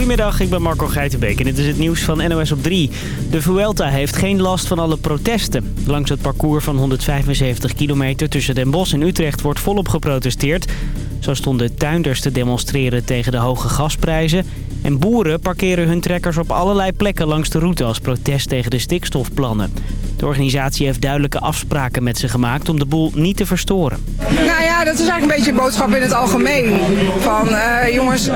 Goedemiddag, ik ben Marco Geitenbeek en dit is het nieuws van NOS op 3. De Vuelta heeft geen last van alle protesten. Langs het parcours van 175 kilometer tussen Den Bosch en Utrecht wordt volop geprotesteerd. Zo stonden tuinders te demonstreren tegen de hoge gasprijzen. En boeren parkeren hun trekkers op allerlei plekken langs de route als protest tegen de stikstofplannen. De organisatie heeft duidelijke afspraken met ze gemaakt om de boel niet te verstoren. Nou ja, dat is eigenlijk een beetje een boodschap in het algemeen. Van uh, jongens, uh,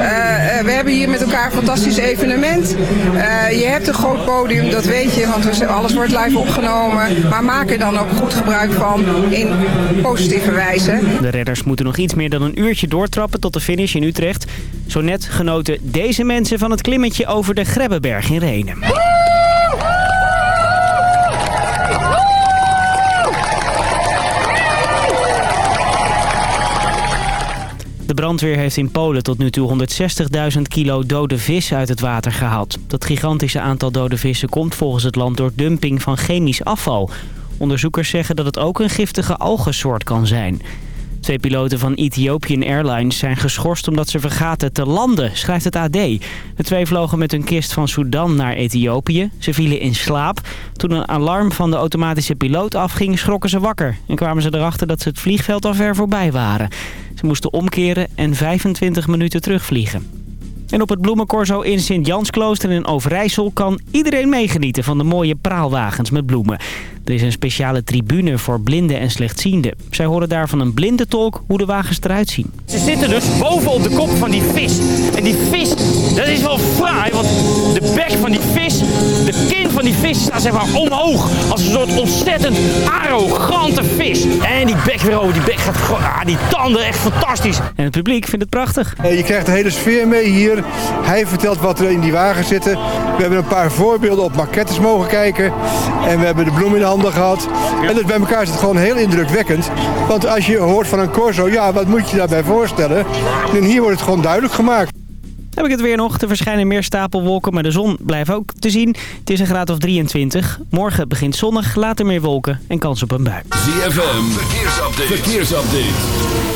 we hebben hier met elkaar een fantastisch evenement. Uh, je hebt een groot podium, dat weet je, want alles wordt live opgenomen. Maar maak er dan ook goed gebruik van in positieve wijze. De redders moeten nog iets meer dan een uurtje doortrappen tot de finish in Utrecht. Zo net genoten deze mensen van het klimmetje over de Grebbeberg in Renen. De brandweer heeft in Polen tot nu toe 160.000 kilo dode vis uit het water gehaald. Dat gigantische aantal dode vissen komt volgens het land door dumping van chemisch afval. Onderzoekers zeggen dat het ook een giftige algensoort kan zijn. Twee piloten van Ethiopian Airlines zijn geschorst omdat ze vergaten te landen, schrijft het AD. De twee vlogen met hun kist van Sudan naar Ethiopië. Ze vielen in slaap. Toen een alarm van de automatische piloot afging, schrokken ze wakker. En kwamen ze erachter dat ze het vliegveld al ver voorbij waren. Ze moesten omkeren en 25 minuten terugvliegen. En op het bloemencorso in Sint-Jansklooster in Overijssel kan iedereen meegenieten van de mooie praalwagens met bloemen. Er is een speciale tribune voor blinden en slechtzienden. Zij horen daar van een blinde tolk hoe de wagens eruit zien. Ze zitten dus boven op de kop van die vis. En die vis, dat is wel fraai, want de bek van die vis, de kin van die vis staat zeg maar omhoog. Als een soort ontzettend arrogante vis. En die bek weer over, die bek gaat ah, die tanden, echt fantastisch. En het publiek vindt het prachtig. Je krijgt de hele sfeer mee hier. Hij vertelt wat er in die wagen zitten. We hebben een paar voorbeelden op maquettes mogen kijken. En we hebben de bloem in de handen gehad. En dus bij elkaar is het gewoon heel indrukwekkend. Want als je hoort van een corso, ja, wat moet je daarbij voorstellen? En hier wordt het gewoon duidelijk gemaakt. Heb ik het weer nog. Er verschijnen meer stapelwolken, maar de zon blijft ook te zien. Het is een graad of 23. Morgen begint zonnig, later meer wolken en kans op een bui. ZFM, verkeersupdate. verkeersupdate.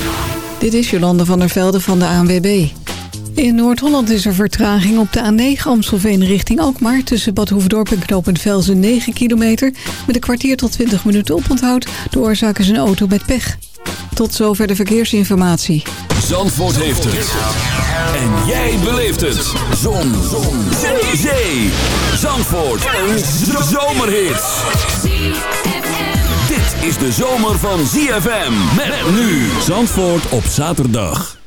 Dit is Jolande van der Velde van de ANWB. In Noord-Holland is er vertraging op de A9 Amstelveen richting Alkmaar... tussen Bad Hoefdorp en Knoopend Velzen 9 kilometer... met een kwartier tot 20 minuten oponthoud. De oorzaak is een auto met pech. Tot zover de verkeersinformatie. Zandvoort heeft het. En jij beleeft het. Zon. Zon. Zee. Zandvoort. Een zomerhit. Dit is de zomer van ZFM. Met nu. Zandvoort op zaterdag.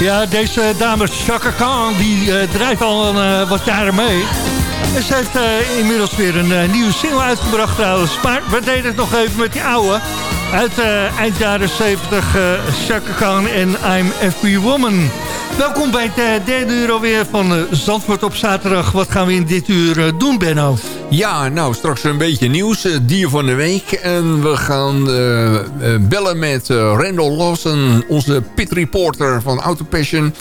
Ja, deze dame Chaka Khan, die uh, al uh, wat jaren mee. En ze heeft uh, inmiddels weer een nieuwe single uitgebracht trouwens. Maar we deden het nog even met die oude. Uit eind jaren 70, Chaka Khan en I'm Every Woman. Welkom bij het derde uur alweer van Zandvoort op zaterdag. Wat gaan we in dit uur doen, Benno? Ja, nou, straks een beetje nieuws. dier van de week. En we gaan bellen met Randall Lawson, onze pit reporter van Autopassion.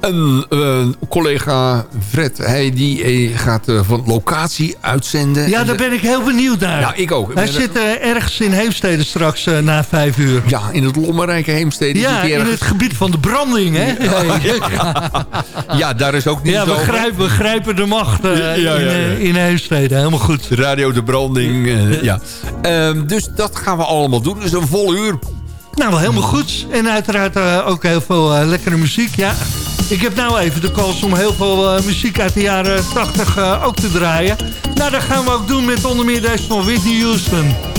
Een uh, collega Fred, hij die eh, gaat uh, van locatie uitzenden. Ja, daar ben ik heel benieuwd naar. Ja, ik ook. Hij zit ergens in Heemstede straks na vijf uur. Ja, in het lommerrijke Heemstede. Ja, in het gebied van de branding, hè? Ja, ja. ja daar is ook niet Ja, we grijpen, we grijpen de macht in, in Heemstede. Helemaal goed. Radio de branding, ja. Um, dus dat gaan we allemaal doen. Dus een vol uur. Nou, helemaal goed. En uiteraard ook heel veel lekkere muziek. Ja, ik heb nou even de kans om heel veel uh, muziek uit de jaren 80 ook te draaien. Nou, dat gaan we ook doen met onder meer deze van Whitney Houston.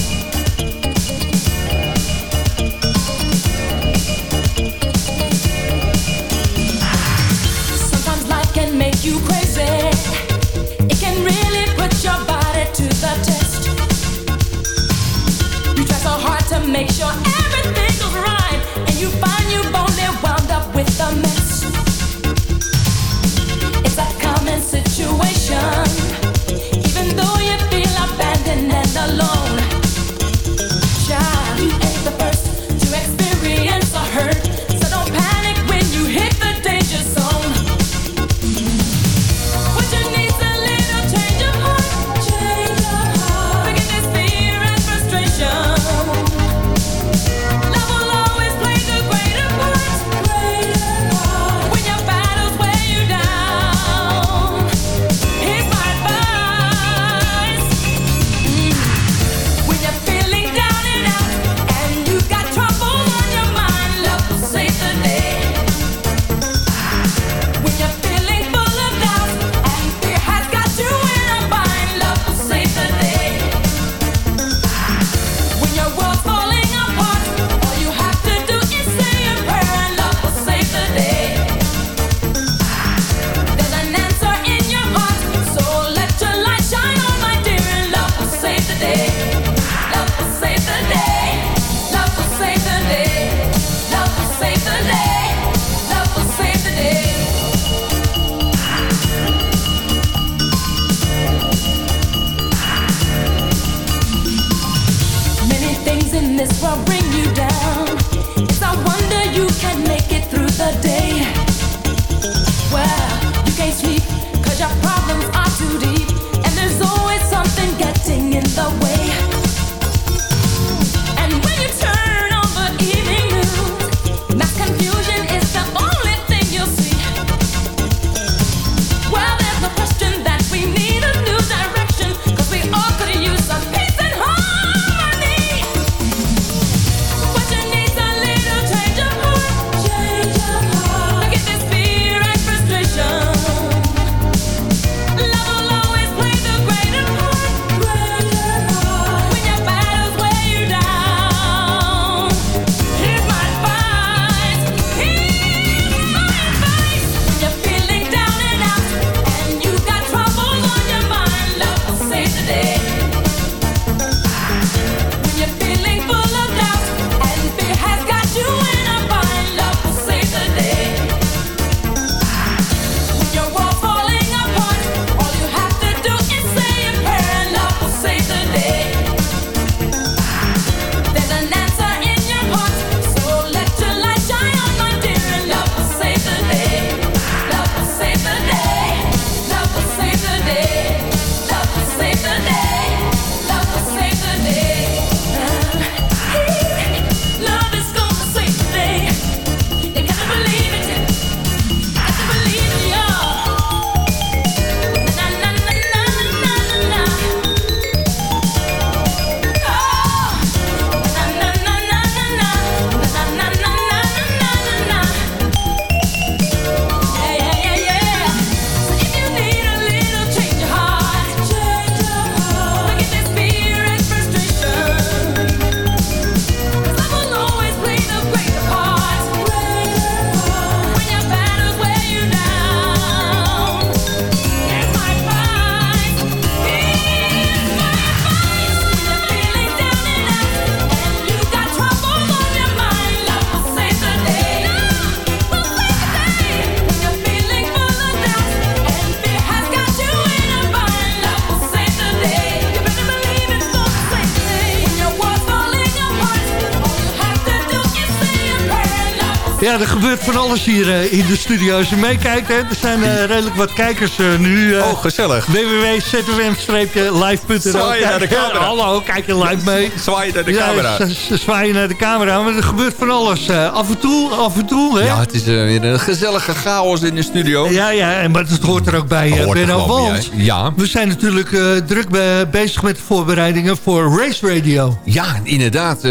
Ja, er gebeurt van alles hier eh, in de studio. Als je meekijkt, hè, er zijn eh, redelijk wat kijkers eh, nu. Oh, gezellig. www.zfm-live.nl Zwaai je naar de camera. Hallo, kijk je live mee. Zwaai je naar de camera. ze zwaaien naar de camera, maar er gebeurt van alles. af en toe, af en toe, hè? Ja, het is weer een gezellige chaos in de studio. Ja, ja, en maar dat hoort er ook bij, er Benno. Want? Ja. we zijn natuurlijk druk be- bezig met de voorbereidingen voor Race Radio. Ja, inderdaad.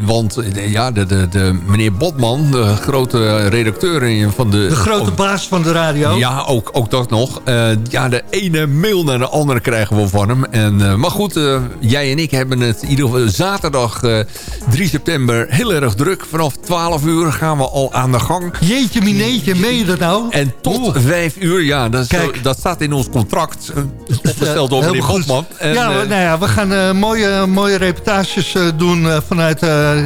want ja, de, de, de, meneer Botman, de grote redacteur in- van de... De grote oh, baas van de radio. Ja, ook, ook dat nog. Eh, ja, de ene mail naar de andere krijgen we van hem. En, eh, maar goed, eh, jij en ik hebben het in ieder geval zaterdag eh, 3 september heel erg druk. Vanaf 12 uur gaan we al aan de gang. Jeetje mineetje, meen je dat nou? En tot 5 uur, ja, dat, zo- dat staat in ons contract. opgesteld door meneer. Botman. En, ja, nou ja, we gaan mooie, mooie reportages doen vanuit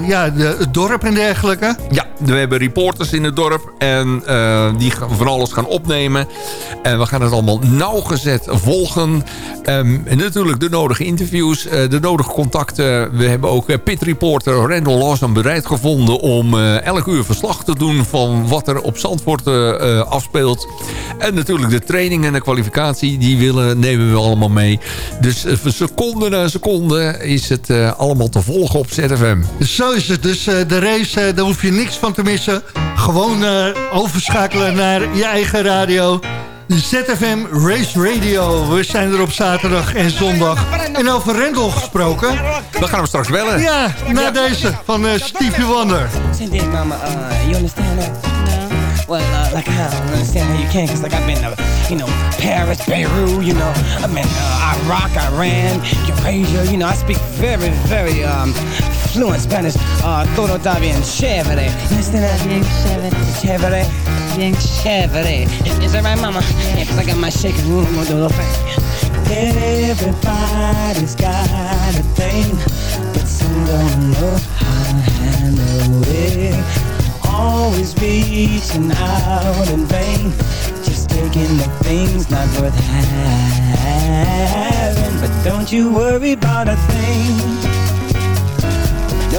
ja, de, het dorp en dergelijke. Ja, we hebben in het dorp en eh, die van alles gaan opnemen. En we gaan het allemaal nauwgezet volgen. Ehm, en natuurlijk de nodige interviews, eh, de nodige contacten. We hebben ook eh, pit reporter Randall Lawson bereid gevonden om elk uur verslag te doen van wat er op Zandvoort afspeelt. En natuurlijk de training en de kwalificatie, die willen, nemen we allemaal mee. Dus seconde na seconde is het allemaal te volgen op ZFM. Zo is het. Dus de race, daar hoef je niks van te missen. Gewoon eh, overschakelen naar je eigen radio. ZFM Race Radio. We zijn er op zaterdag en zondag. En over Rendel gesproken. Dan gaan we straks bellen. Ja, na deze van eh, Stevie Wonder. Mama. Uh, you understand. Well, uh, like I don't understand how you can, cause like I've been to, you know, Paris, Beirut, you know, I've been uh, Iraq, Iran, Eurasia, you know, I speak very, very um, fluent Spanish. Uh, todo está bien chévere. That? Bien chévere. Chévere. Bien chévere. Is, is that right, mama? Yeah, cause I got my shaking room, I'm gonna do the thing. Everybody's got a thing, but some don't know how to handle it. Always reaching out in vain, just taking the things not worth having. But don't you worry about a thing.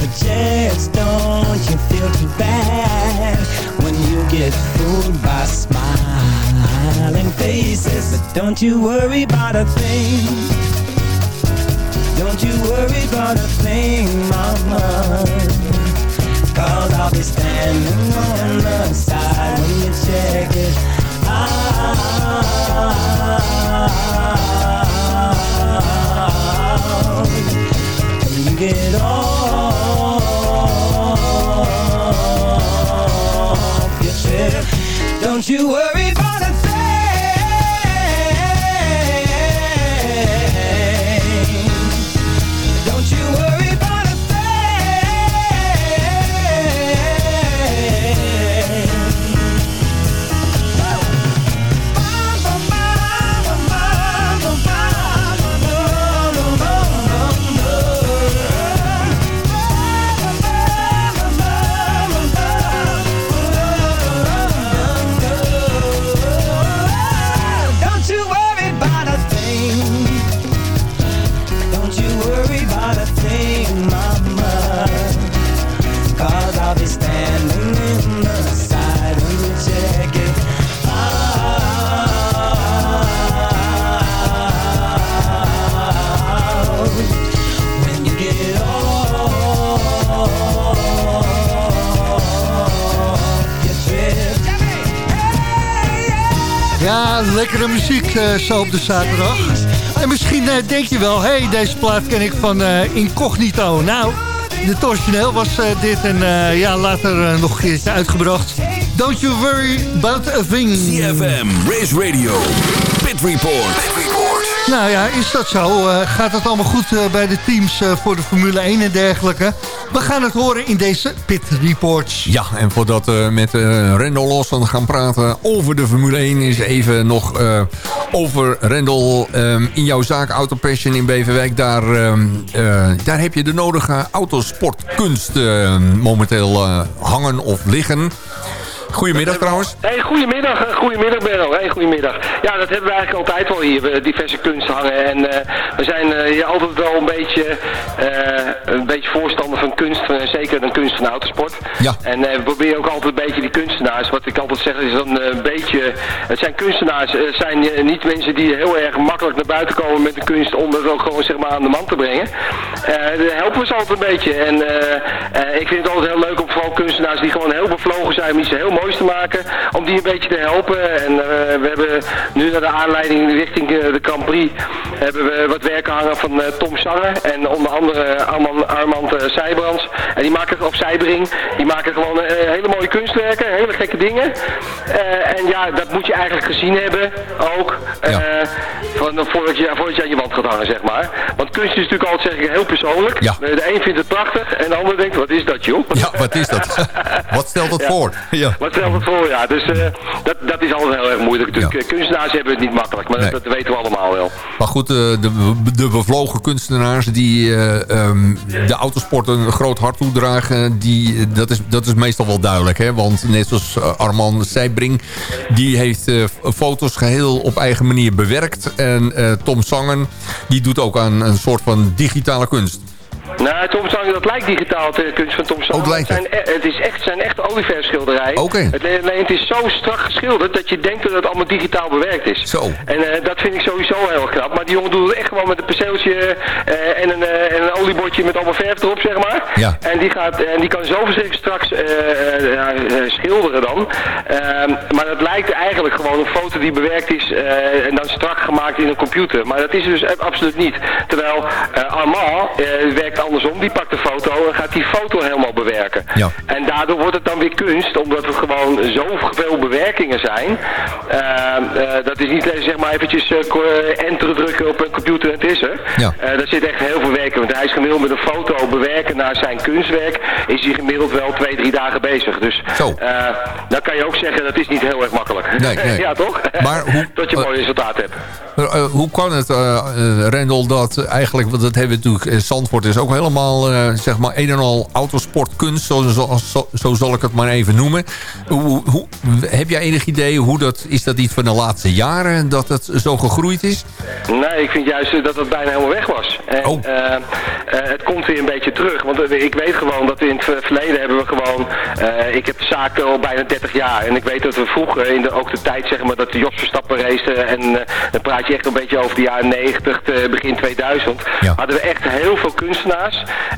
But just don't you feel too bad when you get fooled by smiling faces. But don't you worry about a thing. Don't you worry about a thing, mama. Cause I'll be standing on the side when you check it out. When you get off don't you worry lekkere muziek eh, zo op de zaterdag. En misschien eh, denk je wel, hey, deze plaat ken ik van eh, Incognito. Nou, de origineel was dit en ja, later nog een keertje uitgebracht. Don't you worry about a thing. CFM, Race Radio, Pit Report. Nou ja, is dat zo? Eh, gaat het allemaal goed eh, bij de teams eh, voor de Formule 1 en dergelijke? We gaan het horen in deze Pit Reports. Ja, en voordat we met Randall Lawson gaan praten over de Formule 1... is even nog over Rendel. Ehm, in jouw zaak Auto Passion in Beverwijk, daar, ehm, eh, daar heb je de nodige autosportkunst momenteel hangen of liggen. Goedemiddag trouwens. Hey, goedemiddag, eh, goedemiddag Benno. Hey, goedemiddag. Ja, dat hebben we eigenlijk altijd wel hier, we diverse kunst hangen. En eh, we zijn eh, hier altijd wel een beetje, eh, een beetje voorstander van kunst, zeker een kunst van autosport. Ja. En eh, we proberen ook altijd een beetje die kunstenaars, wat ik altijd zeg is dan een beetje, het zijn kunstenaars, het zijn eh, niet mensen die heel erg makkelijk naar buiten komen met de kunst om dat ook gewoon zeg maar aan de man te brengen. Eh daar helpen we ze altijd een beetje. En eh, eh, ik vind het altijd heel leuk om vooral kunstenaars die gewoon heel bevlogen zijn iets heel moois te maken, om die een beetje te helpen. En eh, we hebben nu naar de aanleiding richting eh, de Grand Prix hebben we wat werken hangen van eh, Tom Sanger en onder andere Armand, Armand. En die maken op Zijbring, die maken gewoon hele mooie kunstwerken, hele gekke dingen. En ja, dat moet je eigenlijk gezien hebben ook, van, voordat, je, voordat je aan je wand gaat hangen, zeg maar. Want kunst is natuurlijk altijd, zeg ik, heel persoonlijk. Ja. De een vindt het prachtig en de ander denkt, wat is dat joh? Ja, wat is dat? wat stelt het Ja. voor? Ja. Wat stelt het voor, ja. Dus eh, dat, dat is altijd heel erg moeilijk. natuurlijk. Kunstenaars hebben het niet makkelijk, maar Nee. dat, dat weten we allemaal wel. Maar goed, eh, de, de bevlogen kunstenaars die eh, ehm, de autosport een groot hart toedragen... Die, dat, is, dat is meestal wel duidelijk. Hè? Want net zoals Armand Seibring... die heeft foto's geheel op eigen manier bewerkt. En Tom Sangen die doet ook aan een soort van digitale kunst. Nou, Tom Sanger, dat lijkt digitaal, de kunst van Tom Sanger. Oh, het zijn, e- het is echt, zijn echt olieverfschilderijen. Oké. Het, alleen het is zo strak geschilderd dat je denkt dat het allemaal digitaal bewerkt is. Zo. En eh, dat vind ik sowieso heel knap. Maar die jongen doet het echt gewoon met een perceeltje eh, en, een, eh, en een oliebordje met allemaal verf erop, zeg maar. Ja. En die, gaat, en die kan zo verschrikkelijk straks schilderen dan. Ehm, maar dat lijkt eigenlijk gewoon een foto die bewerkt is en dan strak gemaakt in een computer. Maar dat is dus absoluut niet. Terwijl Armand eh, andersom. Die pakt de foto en gaat die foto helemaal bewerken. Ja. En daardoor wordt het dan weer kunst, omdat er gewoon zoveel bewerkingen zijn. Ehm, eh, dat is niet zeg maar eventjes eh, eh, enter drukken op een computer en het is er. Ja. Daar zit echt heel veel werk in. Want hij is gemiddeld met een foto bewerken naar zijn kunstwerk, is hij gemiddeld wel twee, drie dagen bezig. Dus Zo. dan kan je ook zeggen, dat is niet heel erg makkelijk. Nee, nee. ja, toch? Maar hoe- dat je een mooi resultaat hebt. Hoe kan het, Rendel, dat eigenlijk... Want dat hebben we natuurlijk... Zandvoort is ook helemaal, eh, zeg maar, een en al autosportkunst. Zo, zo, zo, zo zal ik het maar even noemen. Hoe, hoe, heb jij enig idee hoe dat... Is dat iets van de laatste jaren dat het zo gegroeid is? Nee, ik vind juist dat het bijna helemaal weg was. En, Oh. eh, eh, het komt weer een beetje terug. Want ik weet gewoon dat in het ver- verleden hebben we gewoon... ik heb de zaak al bijna 30 jaar. En ik weet dat we vroeger, in de, ook de tijd zeg maar, dat de Jos Verstappen race... En dan praat je echt een beetje over de jaren 90, te- begin 2000. Ja. Hadden we echt heel veel kunstenaars.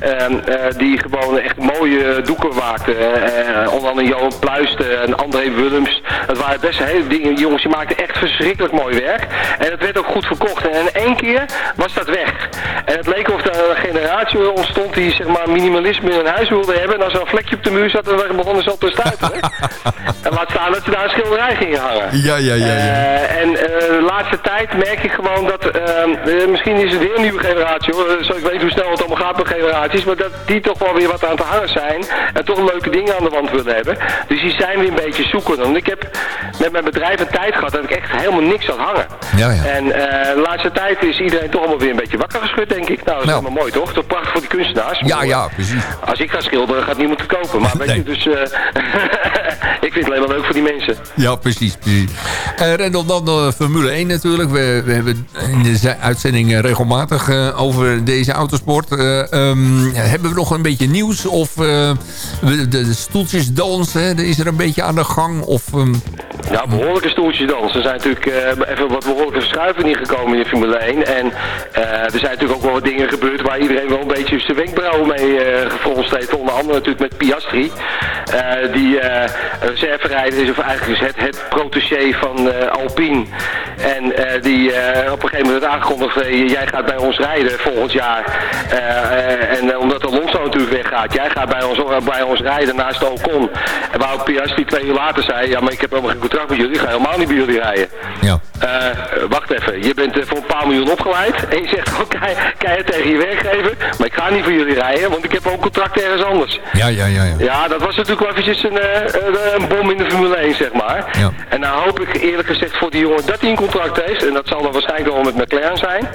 Ehm, eh, die gewoon echt mooie doeken maakten. eh, onder andere Johan Pluisten en André Willems. Dat waren best hele dingen. Jongens, die maakten echt verschrikkelijk mooi werk. En het werd ook goed verkocht. En in één keer was dat weg. En het leek of er een generatie ontstond die zeg maar minimalisme in hun huis wilde hebben. En als er een vlekje op de muur zat, dan begonnen ze al te stuiteren. en laat staan dat ze daar een schilderij gingen hangen. Ja, ja, ja. ja. Eh, en eh, de laatste tijd merk ik gewoon dat, ehm, eh, misschien is het weer een nieuwe generatie hoor, zo, ik weet hoe snel het allemaal gaat maar dat die toch wel weer wat aan te hangen zijn en toch leuke dingen aan de wand willen hebben. Dus die zijn weer een beetje zoekende. Want ik heb met mijn bedrijf een tijd gehad dat ik echt helemaal niks had hangen. Ja, ja. En eh, de laatste tijd is iedereen toch allemaal weer een beetje wakker geschud denk ik. Nou, dat is Nou. helemaal mooi toch? Toch prachtig voor die kunstenaars. Ja, ja, precies. Als ik ga schilderen gaat niemand het kopen, maar weet Nee. je, dus eh, ik vind het alleen maar leuk voor die mensen. Ja, precies. precies. Eh Rendel, dan Formule 1 natuurlijk. We, we hebben in de ze- uitzending eh, regelmatig eh, over deze autosport. Eh, ehm, hebben we nog een beetje nieuws? Of eh, de, de stoeltjesdans, hè, is er een beetje aan de gang? Of, ehm, Ja, behoorlijke stoeltjes dan. Er zijn natuurlijk eh, even wat behoorlijke verschuivingen gekomen in de Formule 1. En eh, er zijn natuurlijk ook wel wat dingen gebeurd waar iedereen wel een beetje zijn wenkbrauwen mee gefronst heeft. Onder andere natuurlijk met Piastri. die reserverijder is, of eigenlijk is het, het protégé van Alpine. En die op een gegeven moment aangekondigd, jij gaat bij ons rijden volgend jaar. En omdat Alonso natuurlijk weggaat, jij gaat bij ons, bij ons rijden naast Ocon. En waarop Piastri twee uur later zei, ja maar ik heb helemaal geen contract met jullie, ik ga helemaal niet bij jullie rijden. Ja. Eh, wacht even, je bent eh, voor een paar miljoen opgeleid en je zegt gewoon kei- keihard tegen je werkgever, maar ik ga niet voor jullie rijden, want ik heb ook een contract ergens anders. Ja, ja, ja. ja. Ja, dat was natuurlijk wel eventjes een, eh, een, bom in de Formule 1, zeg maar. Ja. En nou hoop ik eerlijk gezegd voor die jongen dat hij een contract heeft. En dat zal dan waarschijnlijk wel met McLaren zijn.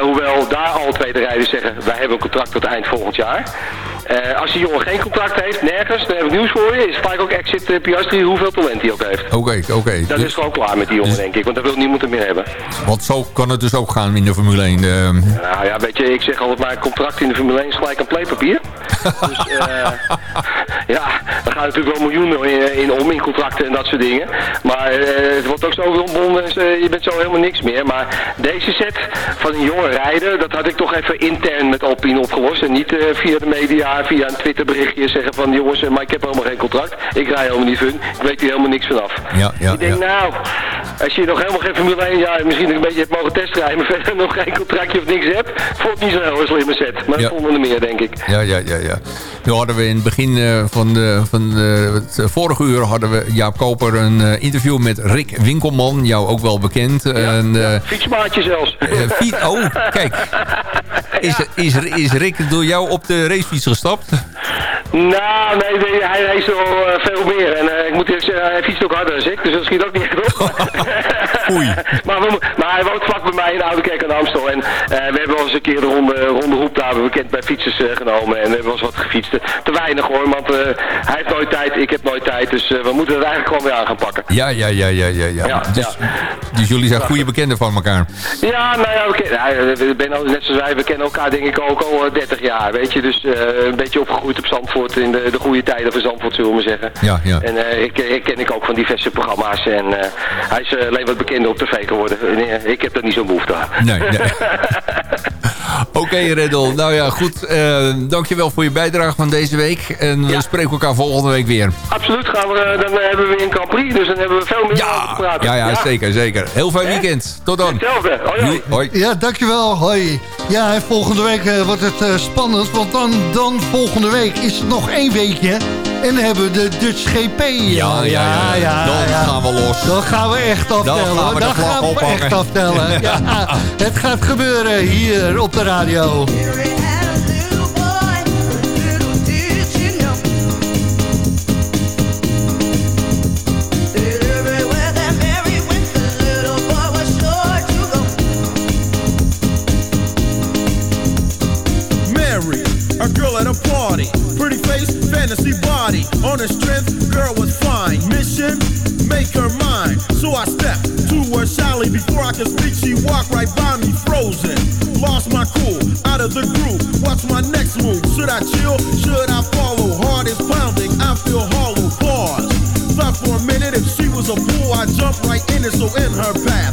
Hoewel daar al twee de rijders zeggen, wij hebben een contract tot eind volgend jaar. Eh, als die jongen geen contract heeft, nergens, dan heb ik nieuws voor je. Is vaak ook exit uh, Piastri hoeveel talent hij ook heeft. Oké, oké. Dat Dus- is gewoon klaar met die jongen, denk ik. Want dat wil niemand er meer hebben. Want zo kan het dus ook gaan in de Formule 1. eh. Nou ja, weet je, ik zeg altijd maar, contract in de Formule 1 is gelijk een playpapier. dus eh, ja, daar gaan natuurlijk wel miljoenen in, in om, in contracten en dat soort dingen. Maar het wordt ook zo ontbonden, dus, je bent zo helemaal niks meer. Maar deze set van een jonge rijder, dat had ik toch even intern met Alpine opgelost. En niet via de media, via een Twitter berichtje zeggen van jongens, eh, maar ik heb helemaal geen contract. Ik rij helemaal niet fun, ik weet hier helemaal niks vanaf. Ja, ja, ik denk, ja. nou, als je nog helemaal geen Formule 1 jaar misschien een beetje hebt mogen testrijden, maar verder nog geen contractje of niks hebt, vond niet zo'n heel slimme set. Maar Ja. dat vonden er meer, denk ik. Ja, ja, ja, ja. Nu hadden we in het begin eh, van, de, van de, het eh, vorige uur hadden we Jaap Koper een interview met Rick Winkelman, jou ook wel bekend. en, eh, Fietsmaatje zelfs. fiets- oh, kijk. Is, is, is Rick door jou op de racefiets gestapt? Nou, nee, nee, hij race er wel eh, veel meer. En eh, ik moet eerlijk zeggen, hij fietst ook harder dan ik, dus dat schiet ook niet echt op. maar, we, maar hij woont vlak bij mij in Oudekerk aan Amstel. En eh, we hebben wel eens een keer de ronde, ronde hoep daar bekend bij fietsers eh, genomen. En we hebben wel eens wat gefietst. Te weinig hoor, want eh, hij heeft nooit tijd, ik heb nooit tijd. Dus eh, we moeten het eigenlijk gewoon weer aan gaan pakken. Ja, ja, ja, ja, ja. ja. Ja, dus, dus jullie zijn goede bekenden van elkaar. Ja, nou ja, we, al, net zoals wij, we kennen elkaar denk ik ook al eh, 30 jaar, weet je. Dus eh, een beetje opgegroeid op Zandvoort in de, de goede tijden van Zandvoort, zullen we maar zeggen. Ja, ja. En eh, ik, ik ken ik ook van diverse programma's en eh, hij is eh, alleen wat bekender op tv geworden. En, eh, ik heb daar niet zo'n behoefte aan. Nee, nee. Oké, Reddel. Nou ja, goed. eh dankjewel voor je bijdrage van deze week. En we spreken elkaar volgende week weer. Absoluut, gaan we, eh, dan eh, hebben we weer een Grand Prix, dus dan hebben we veel meer over te praten. Ja, ja, zeker, zeker. Heel fijn weekend. Tot dan. Hetzelfde. Hoi, hoi. Hoi. Ja, dankjewel. Hoi. Ja, en volgende week wordt het eh, spannend. Want dan, dan volgende week is het nog één weekje. En dan hebben we de Dutch GP. Ja, ja, ja. Dan gaan we los. Dan gaan we echt aftellen. Dan gaan we de Dan gaan we echt aftellen. ja, het gaat gebeuren hier op de radio. Mary, a girl at a party. Face, fantasy body. On her strength, girl was fine. Mission, make her mine. So I stepped to her shyly. Before I could speak, she walked right by me, frozen. Lost my cool, out of the groove. What's my next move? Should I chill? Should I follow? Heart is pounding, I feel hollow. Pause. Thought for a minute if she was a fool, I jump right in it, so in her path.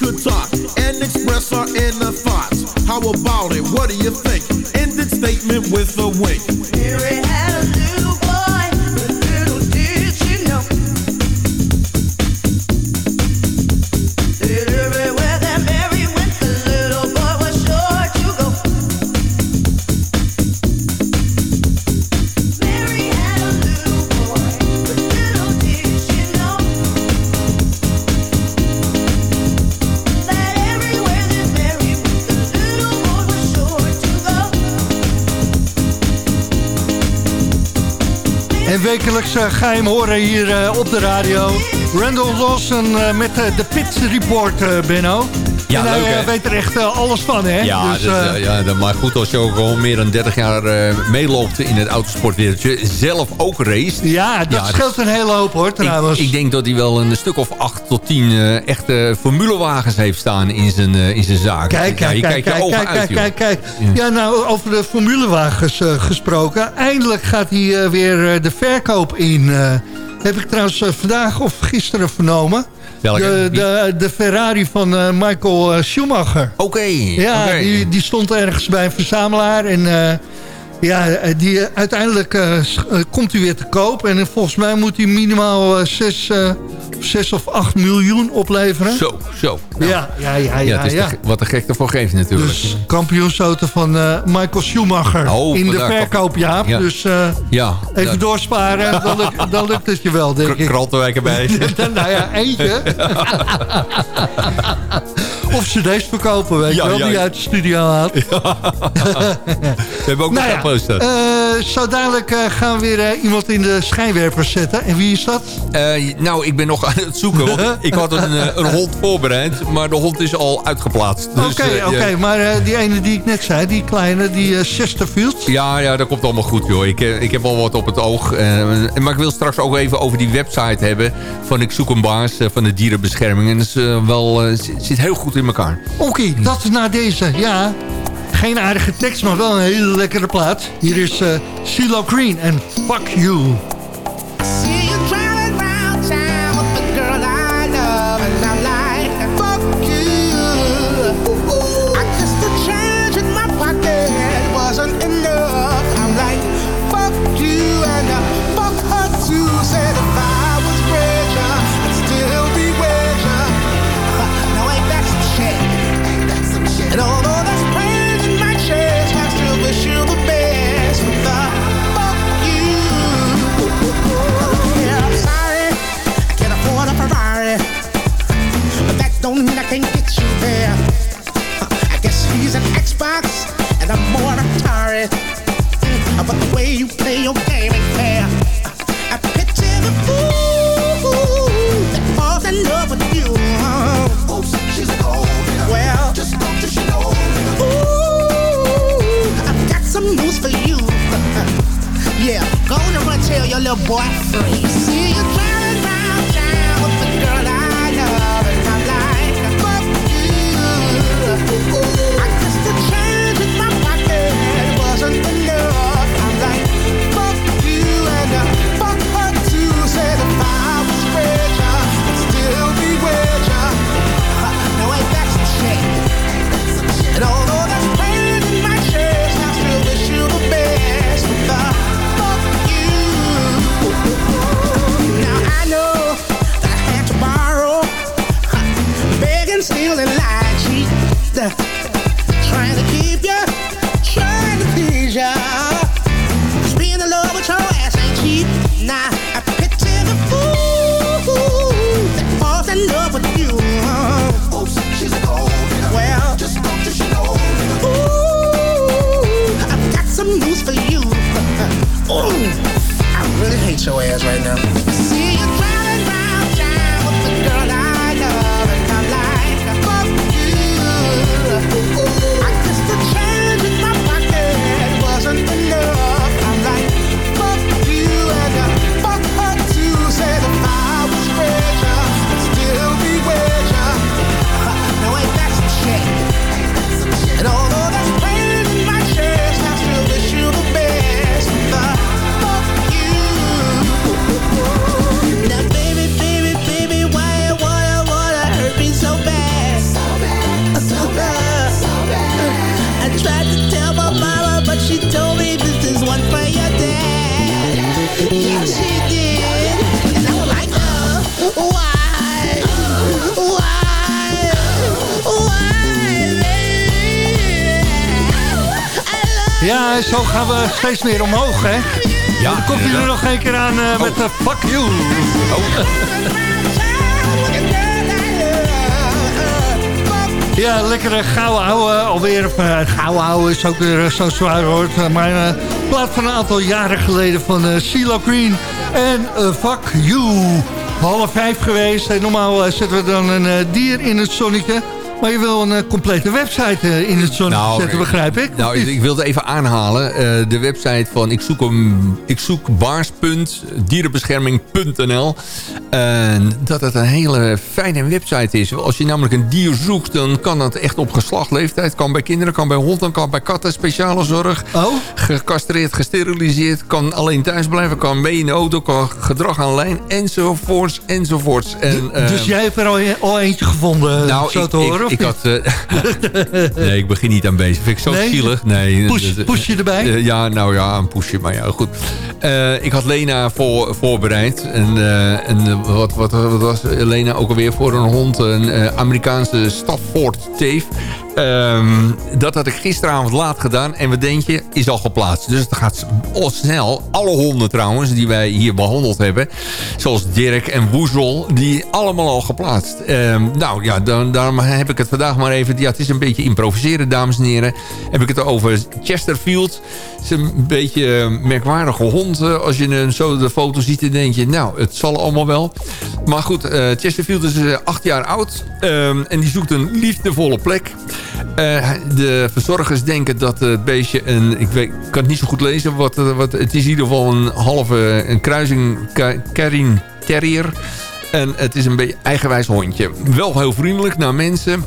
Could talk and express our inner thoughts. How about it? What do you think? Ended statement with a wink. Mary had wekelijks eh, ga je hem horen hier eh, op de radio. Randall Lawson eh, met de Pit Report, Benno. Ja, en hij leuk, eh, weet er echt eh, alles van, hè? Ja, Dus, dus, eh, ja maar goed, als je ook al meer dan 30 jaar meeloopt in het autosportwereldje, zelf ook race. ja, dat scheelt een hele hoop, hoor, trouwens. Ik, ik denk dat hij wel een stuk of 8 tot 10 eh, echte formulewagens heeft staan in zijn, in zijn zaak. Kijk, kijk, je kijk, kijk, kijk, uit, kijk, kijk, kijk. Ja, nou, over de formulewagens gesproken. Eindelijk gaat hij weer de verkoop in. Heb ik trouwens eh, vandaag of gisteren vernomen. Welke? De, de, de Ferrari van eh, Michael eh, Schumacher. Oké, Ja, die, die stond ergens bij een verzamelaar. En ja, die, uiteindelijk komt hij weer te koop. En volgens mij moet hij minimaal eh, 6 zes of 8 miljoen opleveren. Zo, zo. Ja, ja, ja, ja. Ja, het is ja. te- wat de gek ervoor geeft natuurlijk. Dus kampioensauto van eh, Michael Schumacher Oh, in de vandaar. verkoop, Jaap. Ja. Dus eh, ja, even doorsparen, dan, lukt- dan lukt het je wel, denk ik. Kraltenwijk erbij. nou ja, eentje. Of ze deze verkopen, weet je wel, die uit de studio haalt. We hebben ook Nou een poster. eh, zo dadelijk eh, gaan we weer eh, iemand in de schijnwerpers zetten. En wie is dat? Eh, nou, ik ben nog aan het zoeken. Want ik had een, een hond voorbereid, maar de hond is al uitgeplaatst. Oké, Dus, oké, maar die ene die ik net zei, die kleine, die Chesterfield. Ja, ja, dat komt allemaal goed, joh. Ik, ik heb al wat op het oog. Maar ik wil straks ook even over die website hebben... van Ik zoek een baas van de dierenbescherming. En dat is, wel, zit heel goed in elkaar. Oké, dat na deze, ja. Geen aardige tekst, maar wel een hele lekkere plaat. Hier is eh CeeLo Green en Fuck You. An Xbox and I'm Mm, but the way you play your game ain't fair. I picture the fool that falls in love with you. Oops, she's a gold Well, just don't she know. Ooh, I've got some news for you. Yeah, go on and run tell your little boy free. Steeds meer omhoog, hè? Ja, dan komt hij er nog een keer aan eh, met de fuck you. Ja, lekkere gouden ouwe. Alweer, uh, gouden ouwe is ook weer eh, zo zwaar. Uh, maar uh, plaat van een aantal jaren geleden van uh, CeeLo Green. En fuck you. Half vijf geweest. En normaal zetten we dan een dier in het zonnetje. Maar je wil een complete website in het zonnetje Nou, zetten, begrijp ik? Nou, ik, ik wilde even aanhalen. eh, de website van ik zoek, hem, ik zoek baars.dierenbescherming.nl. En dat het een hele fijne website is. Als je namelijk een dier zoekt, dan kan dat echt op geslacht leeftijd. Kan bij kinderen, kan bij honden, kan bij katten, speciale zorg. Oh? Gecastreerd, gesteriliseerd, kan alleen thuis blijven, kan mee in de auto, kan gedrag aan lijn, enzovoorts, enzovoorts. En, dus jij hebt er al, al eentje gevonden, nou, zo ik, te horen? Ik, of ik niet? had... eh, nee, ik begin niet aan bezig. Vind ik zo Nee? zielig. Nee. Push- dat- push je erbij? Eh, ja, nou ja, een pushje, maar ja, goed. Eh, ik had Lena voor, voorbereid. En, eh, en eh, wat, wat, wat was Lena ook alweer voor een hond? Een eh, Amerikaanse Stafford Teef. Ehm, dat had ik gisteravond laat gedaan. En wat denk je? Is al geplaatst. Dus het gaat snel. Alle honden trouwens, die wij hier behandeld hebben. Zoals Dirk en Woezel. Die allemaal al geplaatst. Ehm, nou ja, dan, daarom heb ik het vandaag maar even... Ja, het is een beetje improviseren, dames en heren. Heb ik het over Chesterfield. Het is een beetje merkwaardige hond. Eh, Als je zo de foto ziet, dan denk je... Nou, het zal allemaal wel. Maar goed, eh, Chesterfield is eh, acht jaar oud. ehm, en die zoekt een liefdevolle plek. Eh, de verzorgers denken dat het beestje een... Ik, weet, kan het niet zo goed lezen. Wat, eh, wat, het is in ieder geval een halve een kruising Ka- Karin Terrier. En het is een beetje eigenwijs hondje. Wel heel vriendelijk naar mensen.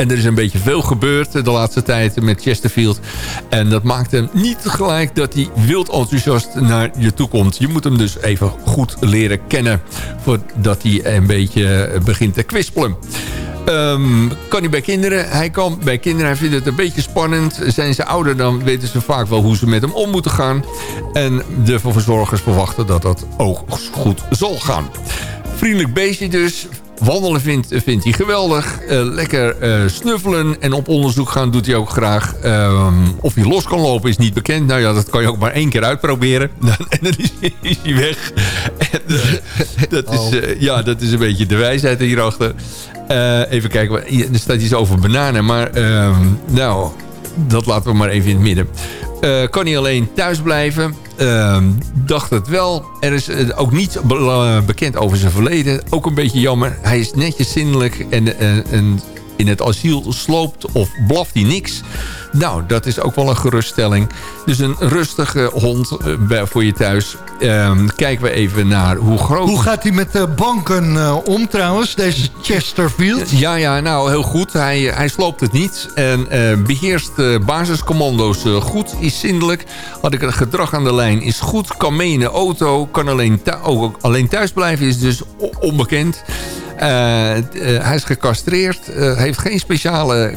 En er is een beetje veel gebeurd de laatste tijd met Chesterfield. En dat maakt hem niet gelijk dat hij wild enthousiast naar je toe komt. Je moet hem dus even goed leren kennen. Voordat hij een beetje begint te kwispelen. Ehm, kan hij bij kinderen? Hij kan bij kinderen. Hij vindt het een beetje spannend. Zijn ze ouder, dan weten ze vaak wel hoe ze met hem om moeten gaan. En de verzorgers verwachten dat dat ook goed zal gaan. Vriendelijk beestje dus. Wandelen vindt, vindt hij geweldig. Eh, lekker eh, snuffelen en op onderzoek gaan doet hij ook graag. Ehm, of hij los kan lopen is niet bekend. Nou ja, dat kan je ook maar één keer uitproberen. En dan is, is hij weg. En, eh, dat, is, eh, ja, dat is een beetje de wijsheid hierachter. Even kijken, er staat iets over bananen. Maar ehm, nou, dat laten we maar even in het midden. Eh, kan hij alleen thuis blijven? Ehm, dacht het wel. Er is eh, ook niet be- eh, bekend over zijn verleden. Ook een beetje jammer. Hij is netjes zindelijk en, en, en in het asiel sloopt of blaft hij niks. Nou, dat is ook wel een geruststelling. Dus een rustige hond eh, voor je thuis. Ehm, kijken we even naar hoe groot... Hoe gaat hij met de banken eh, om trouwens, deze Chesterfield? Ja, ja, nou heel goed. Hij, hij sloopt het niet. En eh, beheerst eh, basiscommando's eh, goed. Is zindelijk. Had ik het gedrag aan de lijn. Is goed. Kan mee in de auto. Kan alleen, ook alleen thuis blijven. Is dus onbekend. Eh, eh, hij is gecastreerd. eh, heeft geen speciale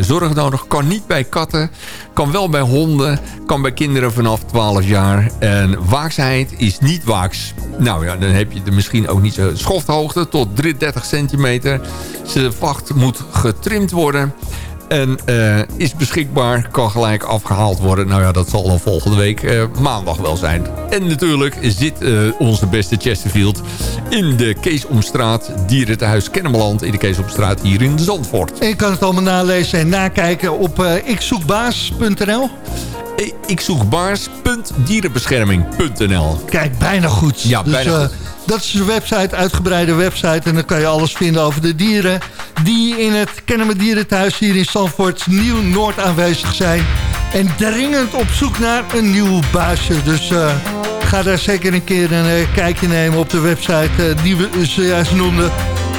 zorg nodig. Kan niet bij katten. Kan wel bij honden. Kan bij kinderen vanaf 12 jaar. En waaksheid is niet waaks. Nou ja, dan heb je er misschien ook niet zo schofthoogte tot 30 centimeter. Zijn vacht moet getrimd worden. En eh, is beschikbaar, kan gelijk afgehaald worden. Nou ja, dat zal dan volgende week eh, maandag wel zijn. En natuurlijk zit eh, onze beste Chesterfield in de Keesomstraat, Dierenthuis Kennemerland. In de Keesomstraat hier in Zandvoort. En je kan het allemaal nalezen en nakijken op uh, ikzoekbaas.nl. Ik zoek baars.dierenbescherming.nl Kijk, bijna goed. Ja, dus, bijna uh, goed. Dat is een website, uitgebreide website. En dan kan je alles vinden over de dieren... die in het Kennemer Dierenthuis hier in Zandvoort Nieuw-Noord aanwezig zijn. En dringend op zoek naar een nieuw baasje. Dus uh, ga daar zeker een keer een uh, kijkje nemen op de website uh, die we zojuist noemden.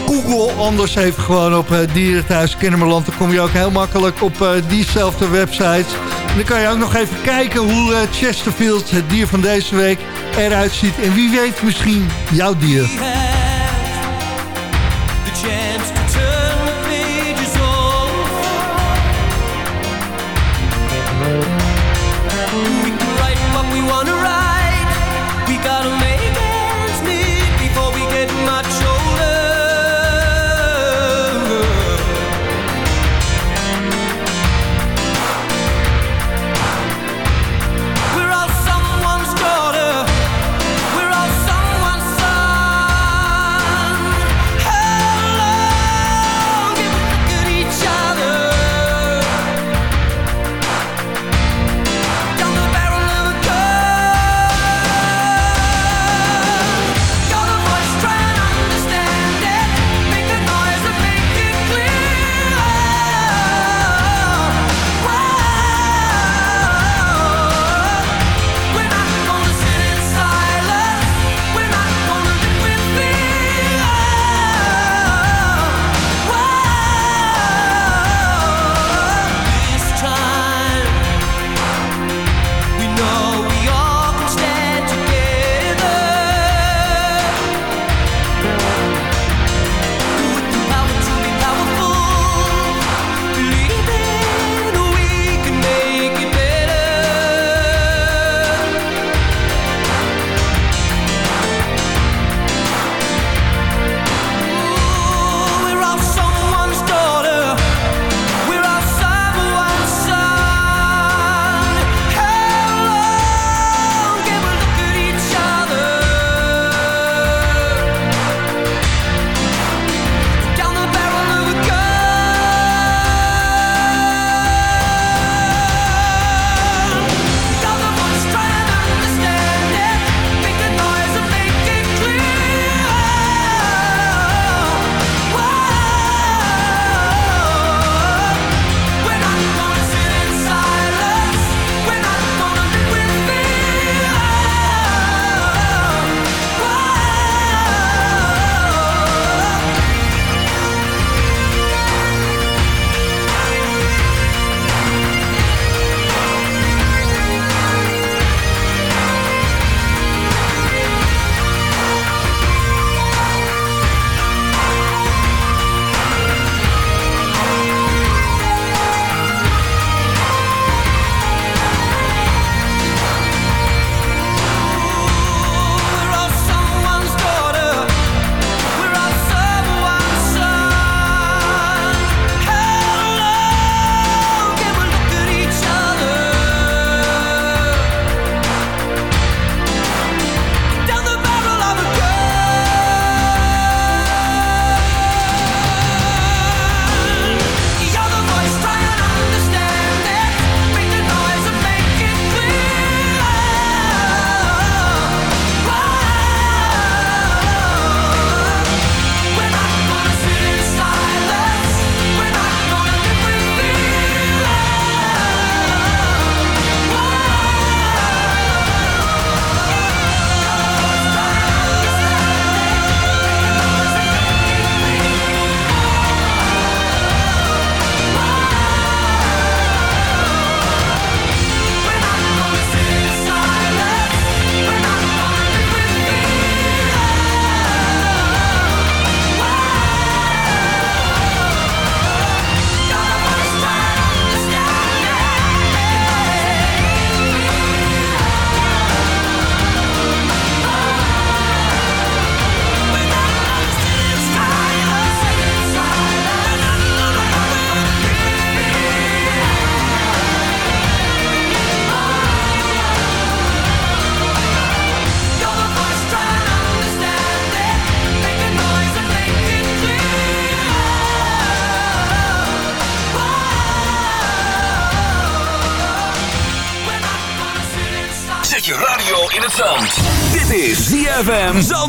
Google anders even gewoon op Dierenthuis Kennemerland. Dan kom je ook heel makkelijk op diezelfde website. En dan kan je ook nog even kijken hoe Chesterfield, het dier van deze week, eruit ziet. En wie weet misschien jouw dier.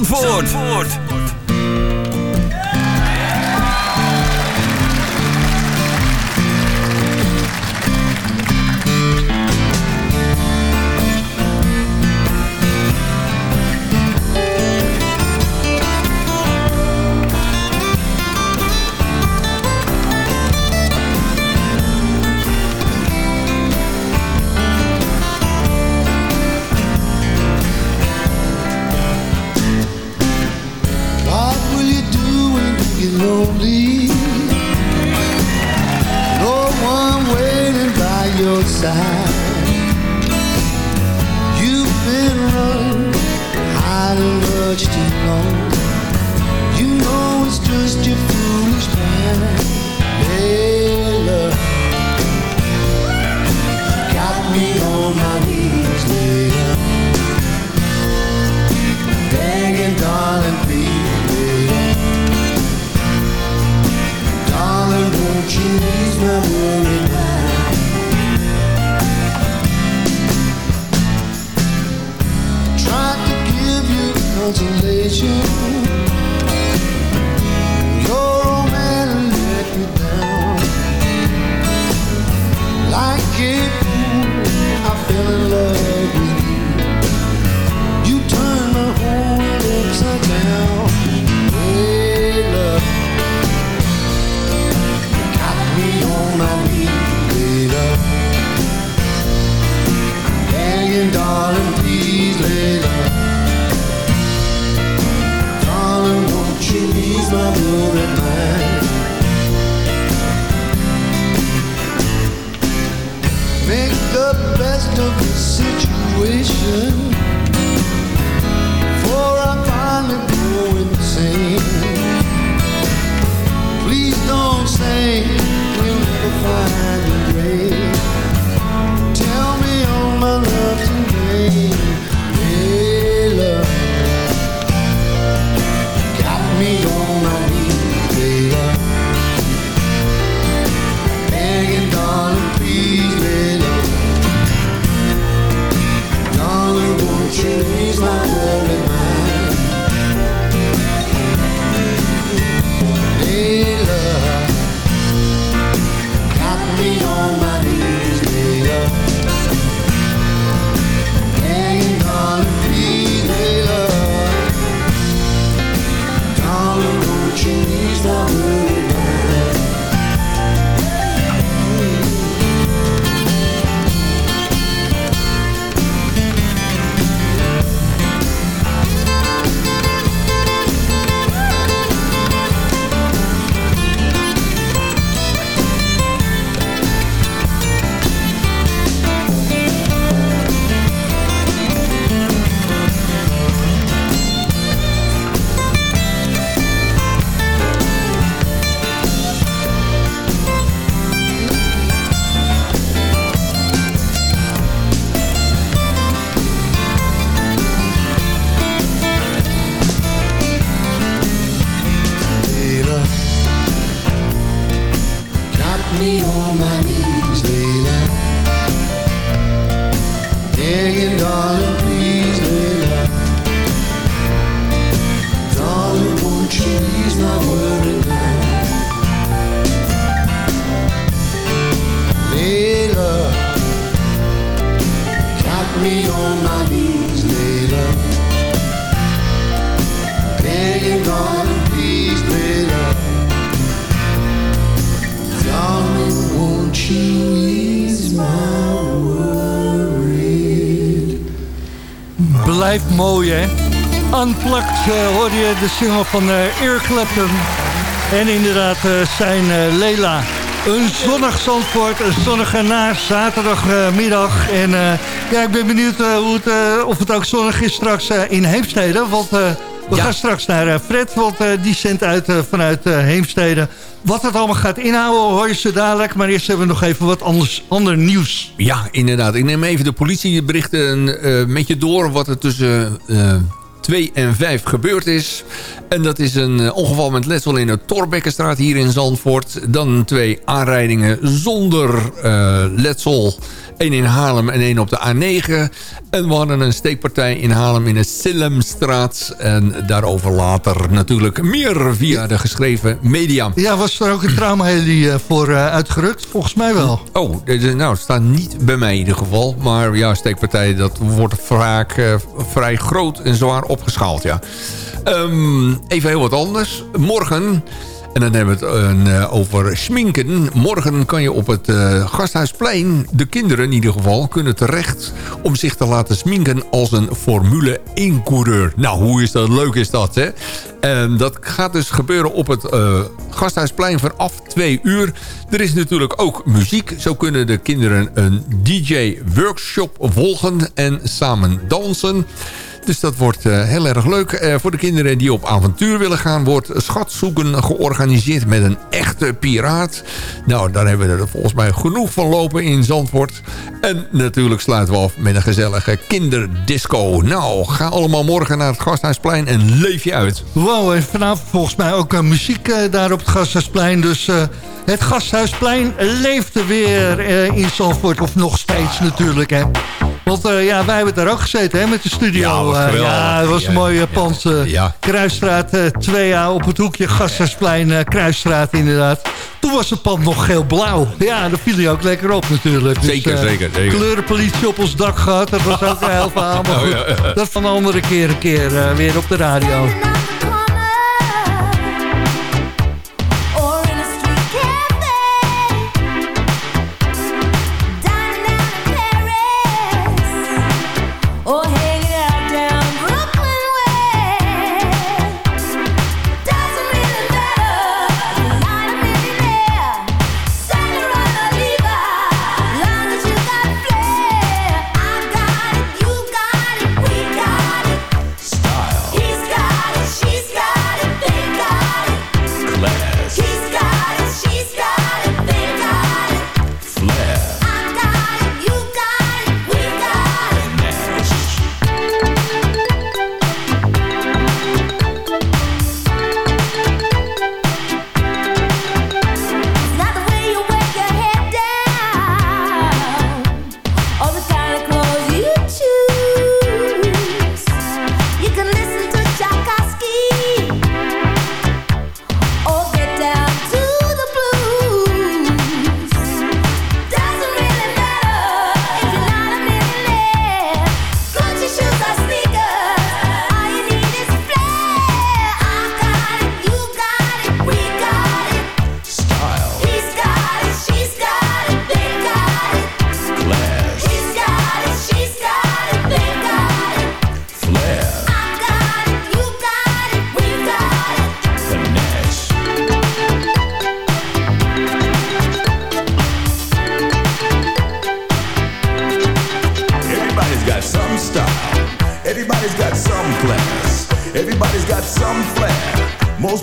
Zandvoort. Your side. You've been running, hiding much too long. You know it's just your foolish plan. Layla, got me on my knees, Layla. Begging, darling, please. Darling, won't you ease my consolation. Your old let me down. Like a Make the best of the situation before I finally go insane. Please don't say love. De single van eh Eric Clapton. En inderdaad eh, zijn eh, Lela. Een zonnig Zandvoort, een zonnige na zaterdagmiddag. en eh, ja, ik ben benieuwd eh, hoe het, eh, of het ook zonnig is straks eh, in Heemstede. Want eh, we gaan straks naar eh, Fred, want eh, die zendt uit eh, vanuit eh, Heemstede. Wat het allemaal gaat inhouden hoor je ze dadelijk. Maar eerst hebben we nog even wat anders, ander nieuws. Ja, inderdaad. Ik neem even de politieberichten eh, met je door... wat er tussen eh 2 en 5 gebeurd is. En dat is een eh, ongeval met letsel in de Torbekkenstraat hier in Zandvoort. Dan twee aanrijdingen zonder eh, letsel. Eén in Haarlem en één op de A9. En we hadden een steekpartij in Haarlem in de Sillemstraat. En daarover later natuurlijk meer via de geschreven media. Ja, was er ook een traumaheli eh, voor eh, uitgerukt? Volgens mij wel. Oh, nou, het staat niet bij mij in ieder geval. Maar ja, steekpartij, dat wordt vaak eh, vrij groot en zwaar opgeschaald, ja. Ehm, even heel wat anders. Morgen, en dan hebben we het een, eh, over schminken. Morgen kan je op het eh, Gasthuisplein, de kinderen in ieder geval... kunnen terecht om zich te laten sminken als een Formule 1-coureur. Nou, hoe is dat? Leuk is dat, hè? En dat gaat dus gebeuren op het eh, Gasthuisplein vanaf twee uur. Er is natuurlijk ook muziek. Zo kunnen de kinderen een DJ-workshop volgen en samen dansen. Dus dat wordt eh, heel erg leuk. Eh, voor de kinderen die op avontuur willen gaan... wordt schatzoeken georganiseerd met een echte piraat. Nou, daar hebben we er volgens mij genoeg van lopen in Zandvoort. En natuurlijk sluiten we af met een gezellige kinderdisco. Nou, ga allemaal morgen naar het Gasthuisplein en leef je uit. Wow, en vanavond volgens mij ook eh, muziek daar op het Gasthuisplein. Dus het Gasthuisplein leefde weer eh, in Zandvoort. Of nog steeds natuurlijk, hè. Want ja, wij hebben daar ook gezeten, hè, met de studio. Eh, geweldig. ja, het was een mooie ja, pand. eh. Kruisstraat eh 2A op het hoekje. Gasthuisplein, eh, Kruisstraat inderdaad. Toen was het pand nog geel-blauw. Ja, dat viel je ook lekker op natuurlijk. Dus, Zeker, eh, zeker, zeker. Kleurenpolitie op ons dak gehad. Dat was ook een heel verhaal. Maar Oh, goed, dat van een andere keer een keer eh, weer op de radio.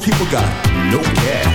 People got no cash.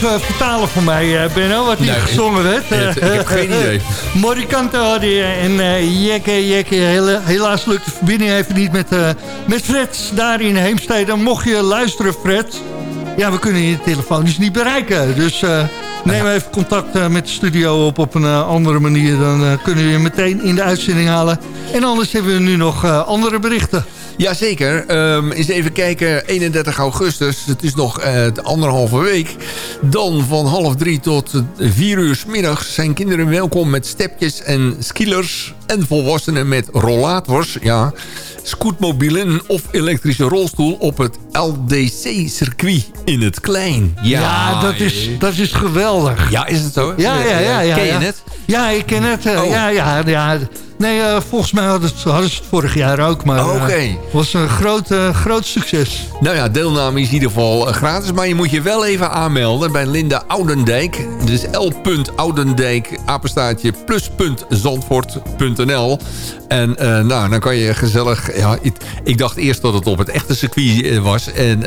Het eh, vertalen voor mij, eh, Benno, wat hier Nee, gezongen werd? het- ik heb geen idee. Morikanto had je en uh, Jekke, Jekke. Helaas lukt de verbinding even niet met, eh, met Fred daar in Heemstede. Mocht je luisteren, Fred, ja, we kunnen je telefonisch niet bereiken. Dus eh, neem even contact eh, met de studio op op een eh, andere manier. Dan eh, kunnen we je meteen in de uitzending halen. En anders hebben we nu nog eh, andere berichten. Jazeker. Ehm eens even kijken. 31 augustus. Het is nog eh, de anderhalve week. Dan van half drie tot vier uur 's middags zijn kinderen welkom met stepjes en skillers. En volwassenen met rollators. Ja, scootmobielen of elektrische rolstoel op het LDC-circuit in het Klein. Ja, Ja, dat, is, dat is geweldig. Ja, is het zo? Ja, ja, ja. ja Ken je ja. het? Ja, ik ken het. eh, Oh. Ja, ja, ja. Nee, eh, volgens mij hadden, het, hadden ze het vorig jaar ook. Maar Oh, Oké. eh, was een groot, eh, groot succes. Nou ja, deelname is in ieder geval gratis. Maar je moet je wel even aanmelden bij Linda Oudendijk. Dus l.oudendijk, apenstaartje, plus.zandvoort.nl. En nou, dan kan je gezellig... Ja, ik, ik dacht eerst dat het op het echte circuit was. En,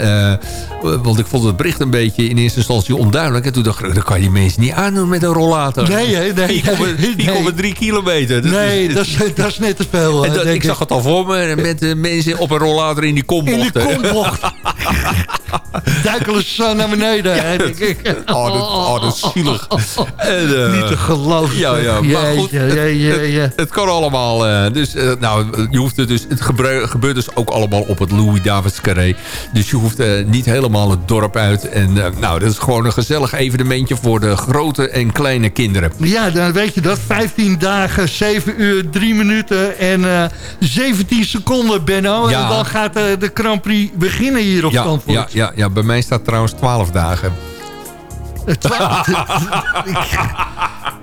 want ik vond het bericht een beetje in eerste instantie onduidelijk. En toen dacht ik, dat kan je mensen niet aandoen met een rollator. Nee, hè, nee, 4,3 kilometer. Dat nee, is- dat is, dat is net te veel. en eh, dat, ik zag het al voor me met de mensen op een rollator in die kombocht. In hè. kombocht. Duikelen zo naar beneden. denk ik. Oh, dat, oh, dat is zielig. En, eh, Niet te geloven. Ja, ja, maar goed. Het, het- het kan allemaal. eh, dus, eh, nou, je hoeft het dus, het gebeurt dus ook allemaal op het Louis Davids Carré. Dus je hoeft eh, niet helemaal het dorp uit. En eh, nou, dat is gewoon een gezellig evenementje voor de grote en kleine kinderen. Ja, dan weet je dat. 15 dagen, 7 uur, 3 minuten en eh 17 seconden, Benno. Ja. En dan gaat eh, de Grand Prix beginnen hier op Ja, Zandvoort. ja, ja, ja, bij mij staat trouwens 12 dagen. Eh, twa- ik,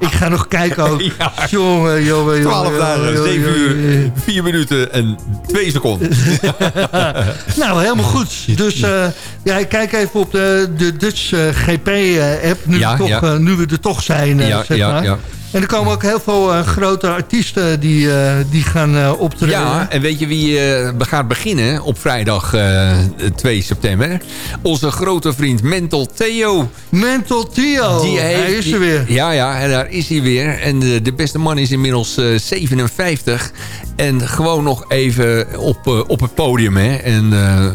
ik ga nog kijken ook. Ja. Jongen, jongen, jongen. 12 jongen, dagen, jongen, 7 jongen. uur, 4 minuten en 2 seconden. Nou, helemaal goed. Dus eh, ja, ik kijk even op de, de Dutch eh, GP-app. nu, Ja, we toch, ja. eh, nu we er toch zijn, Ja, zeg ja, maar. En er komen ook heel veel eh, grote artiesten die, eh, die gaan eh, optreden. Ja, en weet je wie gaat beginnen op vrijdag eh, 2 september? Onze grote vriend Mental Theo. Mental Theo, Die heeft- hij is er weer. Ja, ja, en daar is hij weer. En de, de beste man is inmiddels eh, 57. En gewoon nog even op, op het podium. Hè? En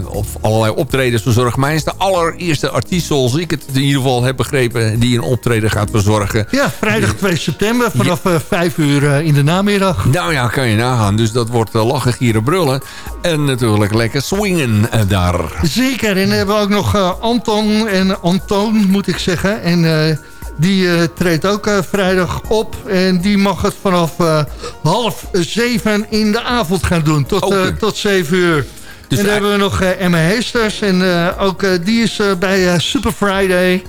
op allerlei optredens verzorgen. Maar hij is de allereerste artiest, zoals ik het in ieder geval heb begrepen... die een optreden gaat verzorgen. Ja, vrijdag 2 september. September vanaf eh, 5 uur eh, in de namiddag. Nou ja, kan je nagaan. Dus dat wordt eh, lachen, gieren, brullen. En natuurlijk lekker swingen eh, daar. Zeker, en dan hebben we ook nog eh, Anton en Antoon, moet ik zeggen. En eh, die eh, treedt ook eh, vrijdag op. En die mag het vanaf eh, half zeven in de avond gaan doen. Tot, eh, tot zeven uur. Dus en dan hebben we nog eh, Emma Heesters. En eh, ook eh, die is eh, bij eh, Super Friday.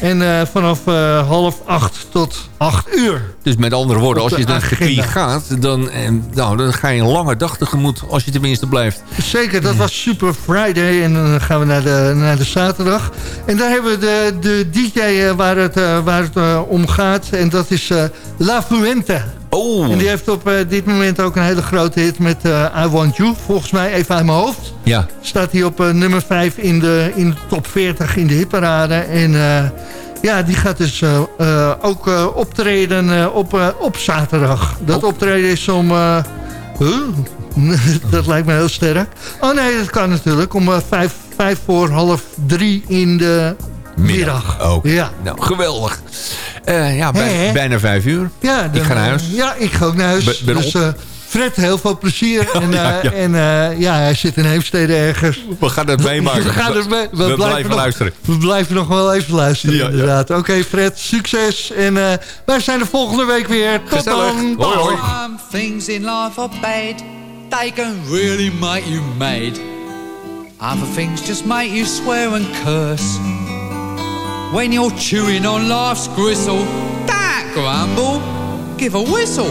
En eh, vanaf eh, half acht tot acht uur. Dus met andere woorden, als je naar circuit gaat... Dan, eh, nou, dan ga je een lange dag tegemoet als je tenminste blijft. Zeker, dat was Super Friday. En dan gaan we naar de, naar de zaterdag. En daar hebben we de, de DJ eh, waar het, eh, waar het om gaat. En dat is eh, La Fuente. Oh. En die heeft op dit moment ook een hele grote hit met I Want You. Volgens mij even uit mijn hoofd. Ja. Staat hij op nummer 5 in de, in de top 40 in de hitparade. En ja, die gaat dus eh, eh, ook eh, optreden op, op zaterdag. Dat optreden is om... huh? dat lijkt me heel sterk. Oh nee, dat kan natuurlijk. Om vijf, vijf voor half drie in de middag. Ook. Ja. Nou, geweldig. Ja, bij- bijna vijf uur. Ja, ik dan, ga naar huis. Ja, ik ga ook naar huis. Ben- dus op. Fred, heel veel plezier. En, Ja, eh, ja. en eh, ja, hij zit in Heemstede ergens. We gaan het meemaken. We, gaan het mee- We blijven nog, luisteren. We blijven nog wel even luisteren, Ja, ja. inderdaad. Oké, Fred, succes. En eh, wij zijn er volgende week weer. Tot Gezellig. dan. Hoi, hoi. Some things in life are bad. They can really make you mad. Other things just make you swear and curse. When you're chewing on life's gristle, don't grumble, give a whistle.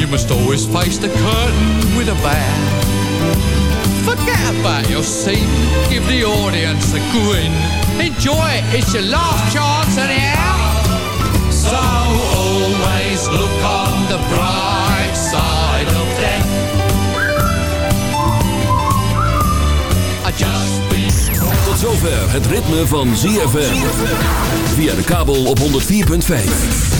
You must always face the curtain with a bow. Forget about your scene, give the audience a grin. Enjoy it, it's your last chance anyhow. So always look on the bright side of death. Just be Tot zover het ritme van ZFM. Via de kabel op 104.5.